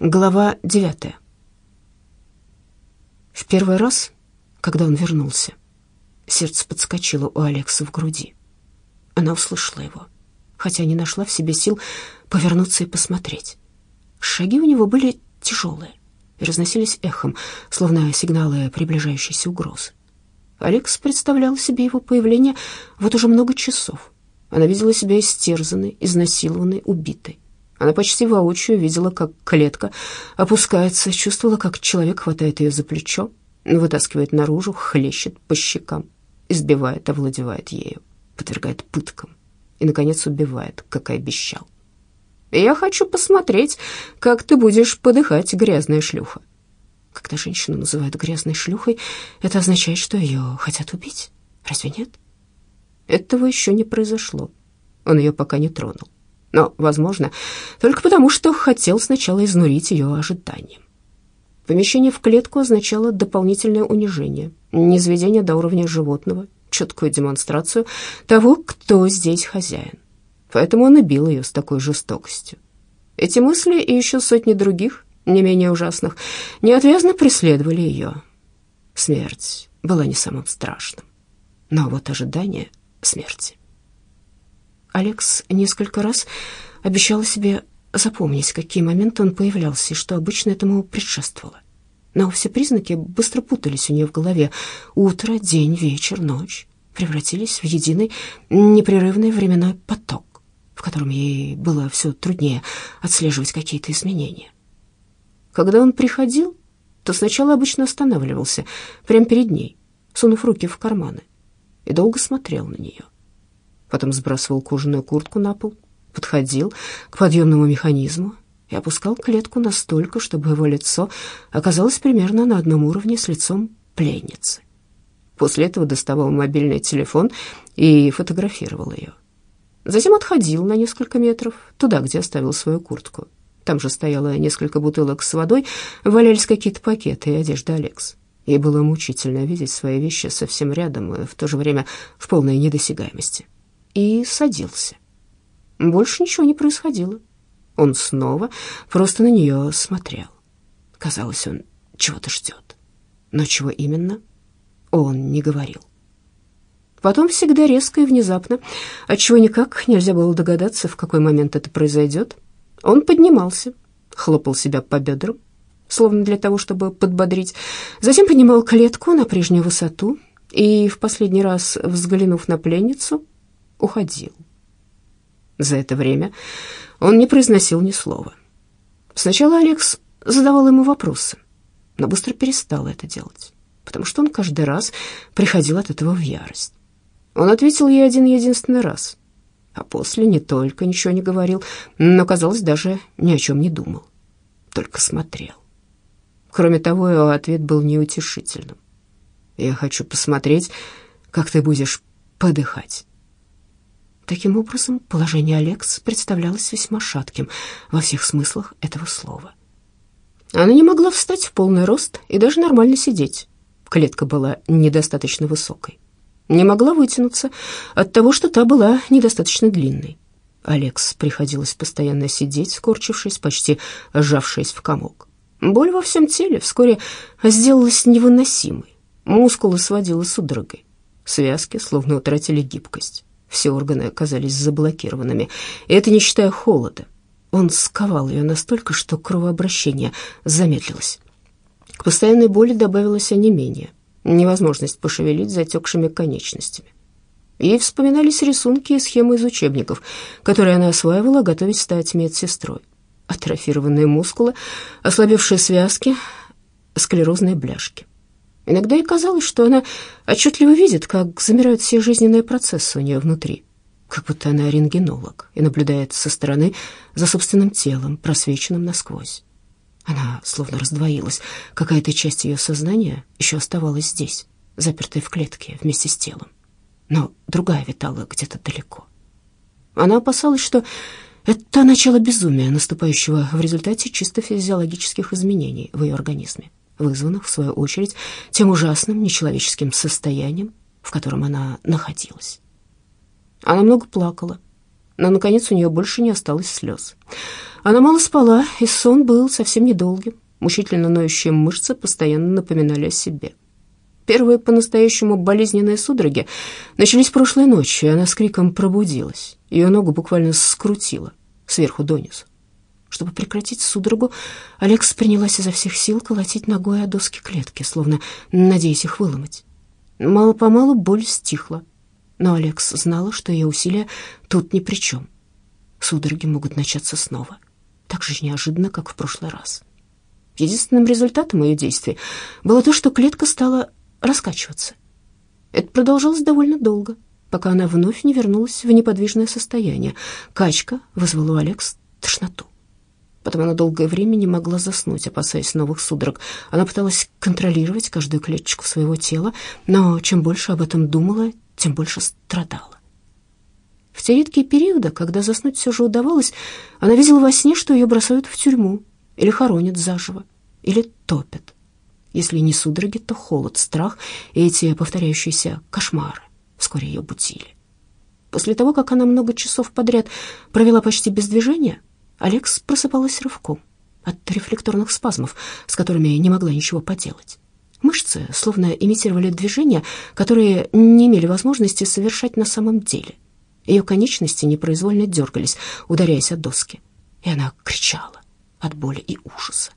Глава девятая. В первый раз, когда он вернулся, сердце подскочило у Алекса в груди. Она услышала его, хотя не нашла в себе сил повернуться и посмотреть. Шаги у него были тяжелые и разносились эхом, словно сигналы приближающейся угрозы. Алекс представлял себе его появление вот уже много часов. Она видела себя истерзанной, изнасилованной, убитой. Она почти воочию видела, как клетка опускается, чувствовала, как человек хватает ее за плечо, вытаскивает наружу, хлещет по щекам, избивает, овладевает ею, подвергает пыткам и, наконец, убивает, как и обещал. «Я хочу посмотреть, как ты будешь подыхать, грязная шлюха». Когда женщину называют грязной шлюхой, это означает, что ее хотят убить. Разве нет? Этого еще не произошло. Он ее пока не тронул но, возможно, только потому, что хотел сначала изнурить ее ожиданием. Помещение в клетку означало дополнительное унижение, низведение до уровня животного, четкую демонстрацию того, кто здесь хозяин. Поэтому он и бил ее с такой жестокостью. Эти мысли и еще сотни других, не менее ужасных, неотвязно преследовали ее. Смерть была не самым страшным, но вот ожидание смерти Алекс несколько раз обещала себе запомнить, какие моменты он появлялся и что обычно этому предшествовало. Но все признаки быстро путались у нее в голове. Утро, день, вечер, ночь превратились в единый непрерывный временной поток, в котором ей было все труднее отслеживать какие-то изменения. Когда он приходил, то сначала обычно останавливался прямо перед ней, сунув руки в карманы, и долго смотрел на нее потом сбрасывал кожаную куртку на пол, подходил к подъемному механизму и опускал клетку настолько, чтобы его лицо оказалось примерно на одном уровне с лицом пленницы. После этого доставал мобильный телефон и фотографировал ее. Затем отходил на несколько метров, туда, где оставил свою куртку. Там же стояло несколько бутылок с водой, валялись какие-то пакеты и одежда Алекс. Ей было мучительно видеть свои вещи совсем рядом и в то же время в полной недосягаемости и садился. Больше ничего не происходило. Он снова просто на нее смотрел. Казалось, он чего-то ждет. Но чего именно, он не говорил. Потом всегда резко и внезапно, отчего никак нельзя было догадаться, в какой момент это произойдет, он поднимался, хлопал себя по бедрам, словно для того, чтобы подбодрить, затем поднимал клетку на прежнюю высоту и, в последний раз взглянув на пленницу, уходил. За это время он не произносил ни слова. Сначала Алекс задавал ему вопросы, но быстро перестал это делать, потому что он каждый раз приходил от этого в ярость. Он ответил ей один единственный раз, а после не только ничего не говорил, но, казалось, даже ни о чем не думал, только смотрел. Кроме того, его ответ был неутешительным. «Я хочу посмотреть, как ты будешь подыхать». Таким образом, положение Алекс представлялось весьма шатким во всех смыслах этого слова. Она не могла встать в полный рост и даже нормально сидеть. Клетка была недостаточно высокой. Не могла вытянуться от того, что та была недостаточно длинной. Алекс приходилось постоянно сидеть, скорчившись, почти сжавшись в комок. Боль во всем теле вскоре сделалась невыносимой. Мускулы сводило судорогой. Связки словно утратили гибкость. Все органы оказались заблокированными, это не считая холода. Он сковал ее настолько, что кровообращение замедлилось. К постоянной боли добавилось онемение, невозможность пошевелить затекшими конечностями. Ей вспоминались рисунки и схемы из учебников, которые она осваивала, готовясь стать медсестрой. Атрофированные мускулы, ослабевшие связки, склерозные бляшки. Иногда ей казалось, что она отчетливо видит, как замирают все жизненные процессы у нее внутри, как будто она рентгенолог и наблюдает со стороны за собственным телом, просвеченным насквозь. Она словно раздвоилась, какая-то часть ее сознания еще оставалась здесь, запертая в клетке вместе с телом, но другая витала где-то далеко. Она опасалась, что это начало безумия, наступающего в результате чисто физиологических изменений в ее организме вызванных, в свою очередь, тем ужасным нечеловеческим состоянием, в котором она находилась. Она много плакала, но, наконец, у нее больше не осталось слез. Она мало спала, и сон был совсем недолгим. Мучительно ноющие мышцы постоянно напоминали о себе. Первые по-настоящему болезненные судороги начались прошлой ночью, и она с криком пробудилась. Ее ногу буквально скрутило сверху донизу. Чтобы прекратить судорогу, Алекс принялась изо всех сил колотить ногой о доски клетки, словно надеясь их выломать. Мало-помалу боль стихла, но Алекс знала, что ее усилия тут ни при чем. Судороги могут начаться снова, так же неожиданно, как в прошлый раз. Единственным результатом ее действий было то, что клетка стала раскачиваться. Это продолжалось довольно долго, пока она вновь не вернулась в неподвижное состояние. Качка вызвала у Алекс тошноту. Потом она долгое время не могла заснуть, опасаясь новых судорог. Она пыталась контролировать каждую клеточку своего тела, но чем больше об этом думала, тем больше страдала. В те редкие периоды, когда заснуть все же удавалось, она видела во сне, что ее бросают в тюрьму, или хоронят заживо, или топят. Если не судороги, то холод, страх и эти повторяющиеся кошмары вскоре ее будили. После того, как она много часов подряд провела почти без движения, Алекс просыпалась рывком от рефлекторных спазмов, с которыми не могла ничего поделать. Мышцы словно имитировали движения, которые не имели возможности совершать на самом деле. Ее конечности непроизвольно дергались, ударяясь о доски, и она кричала от боли и ужаса.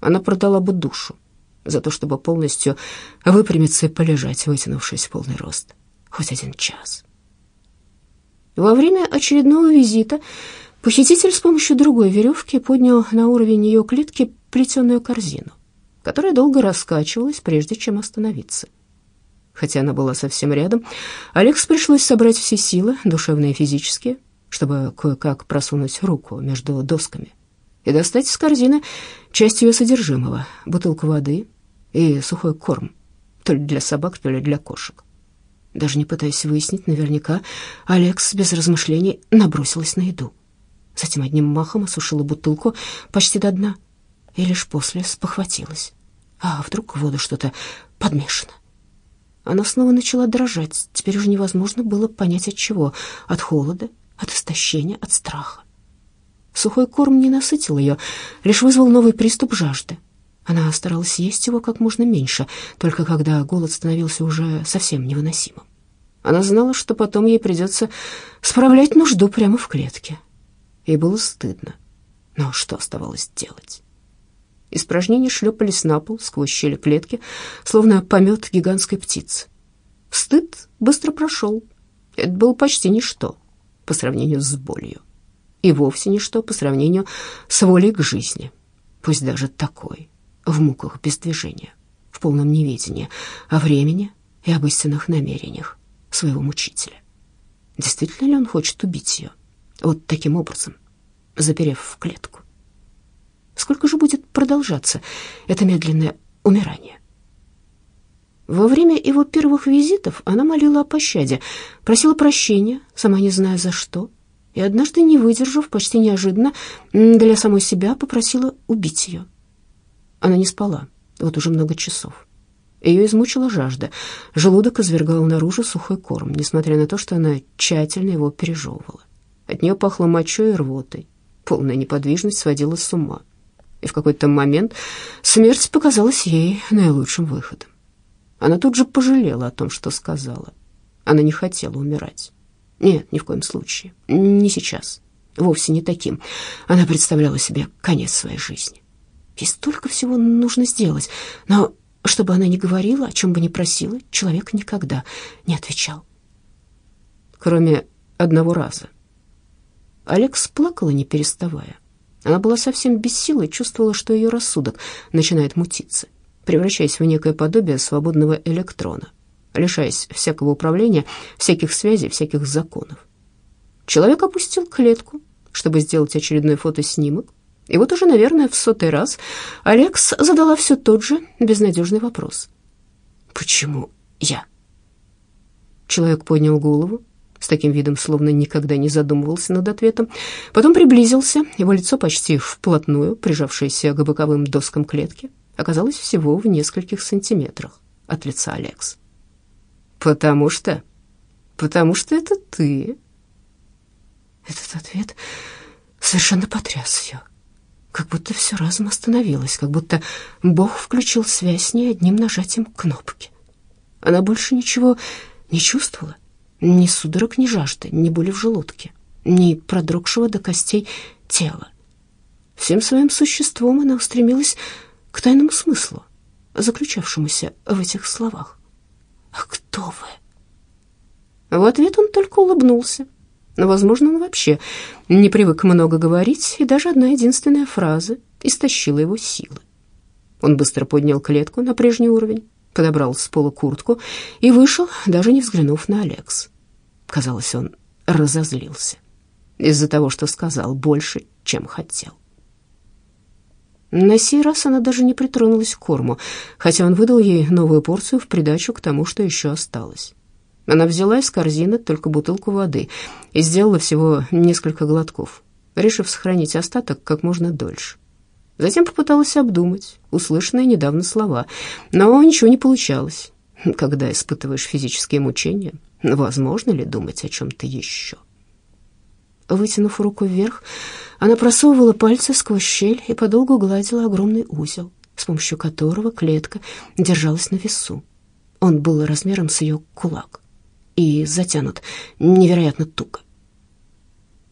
Она продала бы душу за то, чтобы полностью выпрямиться и полежать, вытянувшись в полный рост, хоть один час. Во время очередного визита похититель с помощью другой веревки поднял на уровень ее клетки плетеную корзину, которая долго раскачивалась, прежде чем остановиться. Хотя она была совсем рядом, Алекс пришлось собрать все силы, душевные и физические, чтобы кое-как просунуть руку между досками и достать из корзины часть ее содержимого, бутылку воды и сухой корм, то ли для собак, то ли для кошек. Даже не пытаясь выяснить наверняка, Алекс без размышлений набросилась на еду. Затем одним махом осушила бутылку почти до дна и лишь после спохватилась. А вдруг в воду что-то подмешано? Она снова начала дрожать. Теперь уже невозможно было понять от чего. От холода, от истощения, от страха. Сухой корм не насытил ее, лишь вызвал новый приступ жажды. Она старалась есть его как можно меньше, только когда голод становился уже совсем невыносимым. Она знала, что потом ей придется справлять нужду прямо в клетке. Ей было стыдно, но что оставалось делать? Испражнения шлепались на пол сквозь щели клетки, словно помет гигантской птицы. Стыд быстро прошел. Это было почти ничто по сравнению с болью и вовсе ничто по сравнению с волей к жизни, пусть даже такой, в муках без движения, в полном неведении о времени и об истинных намерениях своего мучителя. Действительно ли он хочет убить ее вот таким образом, заперев в клетку? Сколько же будет продолжаться это медленное умирание? Во время его первых визитов она молила о пощаде, просила прощения, сама не зная за что, и однажды, не выдержав, почти неожиданно для самой себя попросила убить ее. Она не спала, вот уже много часов. Ее измучила жажда. Желудок извергал наружу сухой корм, несмотря на то, что она тщательно его пережевывала. От нее пахло мочой и рвотой. Полная неподвижность сводила с ума. И в какой-то момент смерть показалась ей наилучшим выходом. Она тут же пожалела о том, что сказала. Она не хотела умирать. Нет, ни в коем случае. Не сейчас. Вовсе не таким. Она представляла себе конец своей жизни. И столько всего нужно сделать. Но чтобы она не говорила, о чем бы ни просила, человек никогда не отвечал. Кроме одного раза. Алекс плакала, не переставая. Она была совсем без сил и чувствовала, что ее рассудок начинает мутиться, превращаясь в некое подобие свободного электрона лишаясь всякого управления, всяких связей, всяких законов. Человек опустил клетку, чтобы сделать очередной фотоснимок, и вот уже, наверное, в сотый раз Алекс задала все тот же безнадежный вопрос. «Почему я?» Человек поднял голову, с таким видом, словно никогда не задумывался над ответом. Потом приблизился, его лицо почти вплотную, прижавшееся к боковым доскам клетки, оказалось всего в нескольких сантиметрах от лица Алекс. «Потому что... потому что это ты». Этот ответ совершенно потряс ее. Как будто все разом остановилось, как будто Бог включил связь с ней одним нажатием кнопки. Она больше ничего не чувствовала, ни судорог, ни жажды, ни боли в желудке, ни продрогшего до костей тела. Всем своим существом она устремилась к тайному смыслу, заключавшемуся в этих словах. «А кто вы?» В ответ он только улыбнулся. Возможно, он вообще не привык много говорить, и даже одна единственная фраза истощила его силы. Он быстро поднял клетку на прежний уровень, подобрал с пола куртку и вышел, даже не взглянув на Алекс. Казалось, он разозлился из-за того, что сказал больше, чем хотел. На сей раз она даже не притронулась к корму, хотя он выдал ей новую порцию в придачу к тому, что еще осталось. Она взяла из корзины только бутылку воды и сделала всего несколько глотков, решив сохранить остаток как можно дольше. Затем попыталась обдумать услышанные недавно слова, но ничего не получалось. Когда испытываешь физические мучения, возможно ли думать о чем-то еще? Вытянув руку вверх, она просовывала пальцы сквозь щель и подолгу гладила огромный узел, с помощью которого клетка держалась на весу. Он был размером с ее кулак и затянут невероятно туго.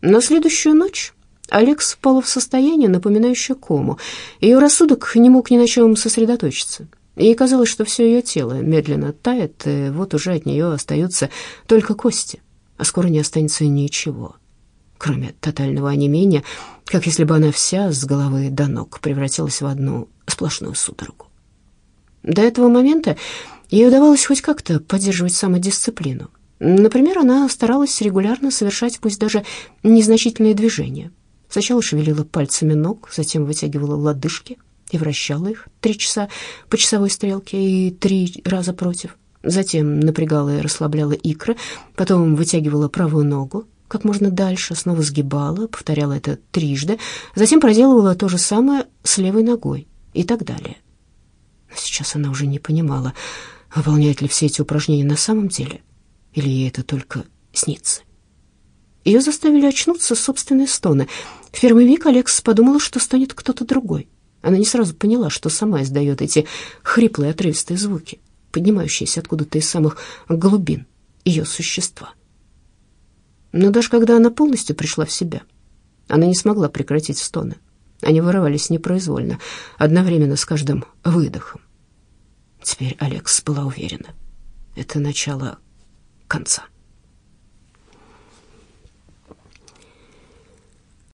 На следующую ночь Алекс впала в состояние, напоминающее кому. Ее рассудок не мог ни на чем сосредоточиться. Ей казалось, что все ее тело медленно тает, и вот уже от нее остаются только кости, а скоро не останется ничего, кроме тотального онемения, как если бы она вся с головы до ног превратилась в одну сплошную судорогу. До этого момента Ей удавалось хоть как-то поддерживать самодисциплину. Например, она старалась регулярно совершать пусть даже незначительные движения. Сначала шевелила пальцами ног, затем вытягивала лодыжки и вращала их три часа по часовой стрелке и три раза против. Затем напрягала и расслабляла икры, потом вытягивала правую ногу, как можно дальше, снова сгибала, повторяла это трижды, затем проделывала то же самое с левой ногой и так далее. Но сейчас она уже не понимала, Выполняет ли все эти упражнения на самом деле, или ей это только снится? Ее заставили очнуться собственные стоны. В первый миг Алекс подумала, что станет кто-то другой. Она не сразу поняла, что сама издает эти хриплые отрывистые звуки, поднимающиеся откуда-то из самых глубин ее существа. Но даже когда она полностью пришла в себя, она не смогла прекратить стоны. Они вырывались непроизвольно, одновременно с каждым выдохом. Теперь Алекс была уверена. Это начало конца.